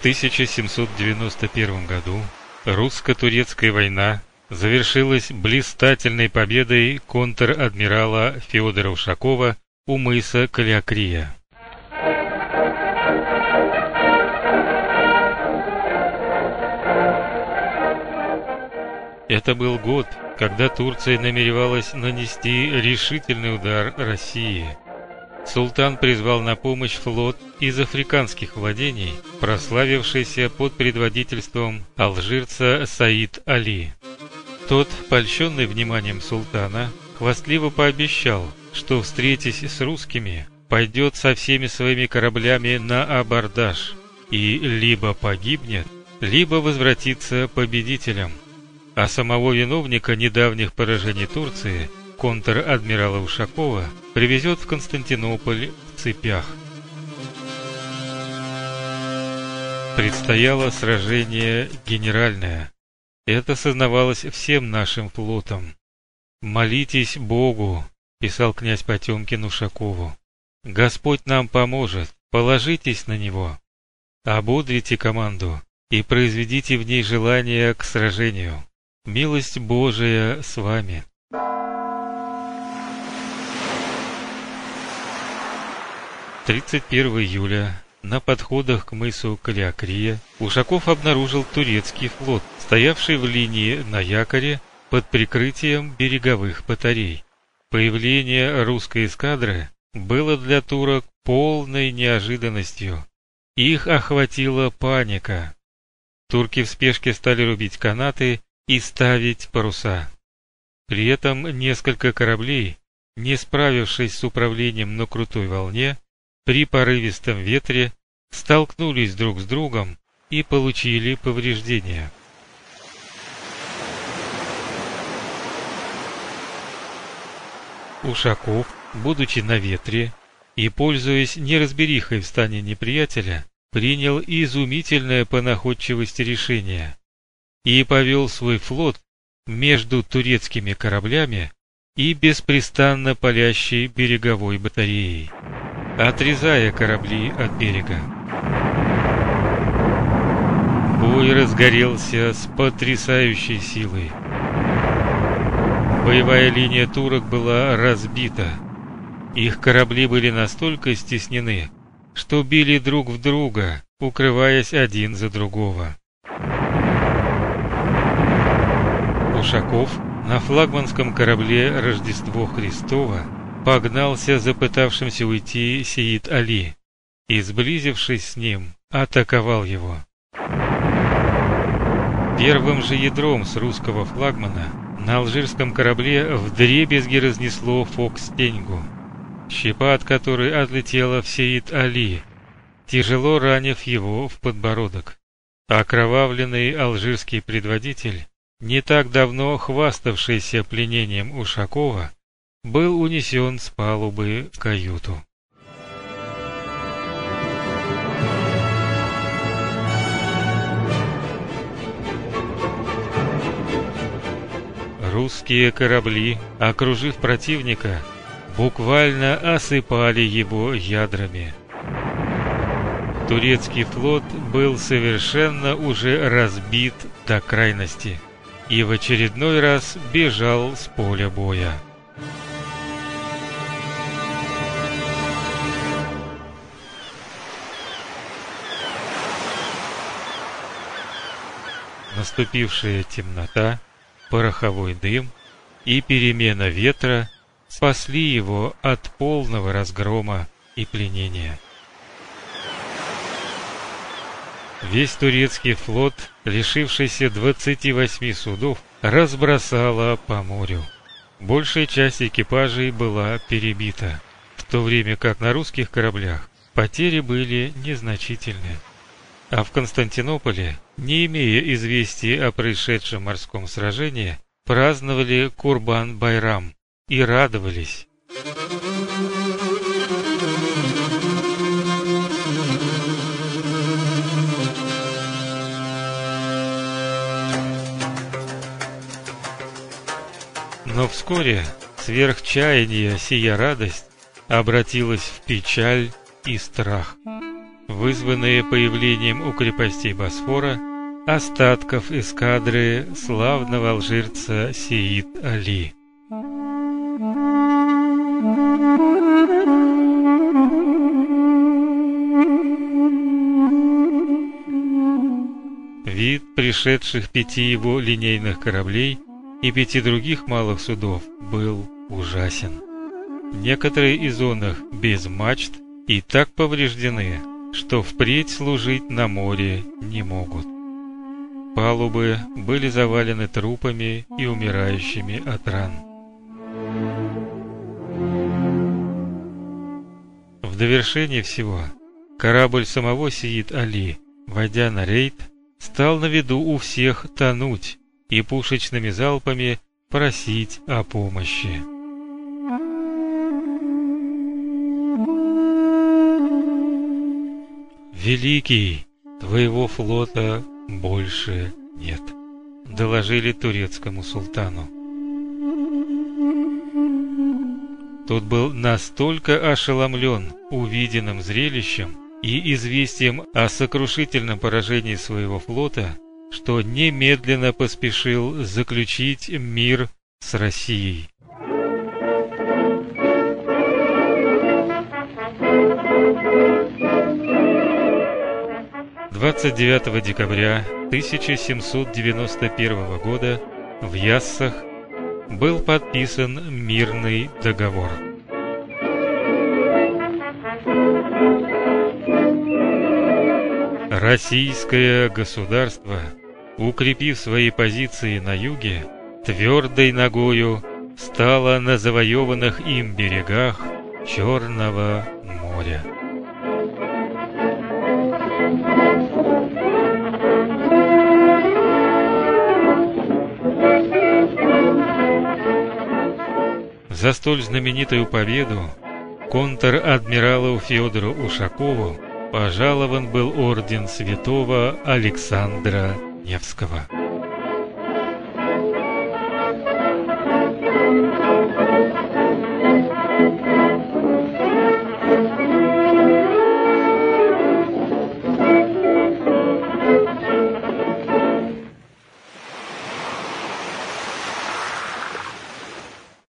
1791 году русско-турецкая война завершилась блистательной победой контр-адмирала Федора Ушакова у мыса Калиакрия. Это был год, когда Турция намеревалась нанести решительный удар России. Султан призвал на помощь флот из африканских владений, прославившийся под предводительством алжирца Саид Али. Тот, польщенный вниманием султана, хвастливо пообещал, что, встретясь с русскими, пойдет со всеми своими кораблями на абордаж и либо погибнет, либо возвратится победителем а самого виновника недавних поражений Турции, контр-адмирала Ушакова, привезет в Константинополь в цепях. Предстояло сражение генеральное. Это сознавалось всем нашим флотом. «Молитесь Богу», — писал князь Потемкин Ушакову. «Господь нам поможет, положитесь на Него. Ободрите команду и произведите в ней желание к сражению». Милость Божия с вами. Тридцать первого июля на подходах к мысу Калиакрия Ушаков обнаружил турецкий флот, стоявший в линии на якоре под прикрытием береговых батарей. Появление русской эскадры было для турок полной неожиданностью. Их охватила паника. Турки в спешке стали рубить канаты и ставить паруса. При этом несколько кораблей, не справившись с управлением на крутой волне, при порывистом ветре столкнулись друг с другом и получили повреждения. Ушаков, будучи на ветре и пользуясь неразберихой в стане неприятеля, принял изумительное по находчивости решение и повел свой флот между турецкими кораблями и беспрестанно палящей береговой батареей, отрезая корабли от берега. Бой разгорелся с потрясающей силой. Боевая линия турок была разбита. Их корабли были настолько стеснены, что били друг в друга, укрываясь один за другого. Ушаков на флагманском корабле Рождество Христово погнался за пытавшимся уйти Сеид Али и, сблизившись с ним, атаковал его. Первым же ядром с русского флагмана на алжирском корабле вдребезги разнесло Фокс-Теньгу, щепа от которой отлетела в Сеид Али, тяжело ранив его в подбородок. Окровавленный алжирский предводитель не так давно хваставшийся пленением Ушакова, был унесен с палубы в каюту. Русские корабли, окружив противника, буквально осыпали его ядрами. Турецкий флот был совершенно уже разбит до крайности и в очередной раз бежал с поля боя. Наступившая темнота, пороховой дым и перемена ветра спасли его от полного разгрома и пленения. Весь турецкий флот, лишившийся 28 судов, разбросало по морю. Большая часть экипажей была перебита, в то время как на русских кораблях потери были незначительны. А в Константинополе, не имея известий о происшедшем морском сражении, праздновали Курбан-Байрам и радовались. Но вскоре сверхчаяние сия радость обратилась в печаль и страх. Вызванные появлением у крепостей Босфора остатков эскадры славного алжирца Сеид Али. Вид пришедших пяти его линейных кораблей и пяти других малых судов был ужасен. Некоторые из них без мачт и так повреждены, что впредь служить на море не могут. Палубы были завалены трупами и умирающими от ран. В довершение всего, корабль самого Сиит Али, войдя на рейд, стал на виду у всех тонуть и пушечными залпами просить о помощи. Великий, твоего флота больше нет, доложили турецкому султану. Тот был настолько ошеломлен увиденным зрелищем, и известием о сокрушительном поражении своего флота, что немедленно поспешил заключить мир с Россией. Двадцать девятого декабря 1791 года в Яссах был подписан мирный договор. Российское государство, укрепив свои позиции на юге, твердой ногою стало на завоеванных им берегах Черного моря. За столь знаменитую победу контр-адмиралу Федору Ушакову пожалован был орден святого Александра Невского.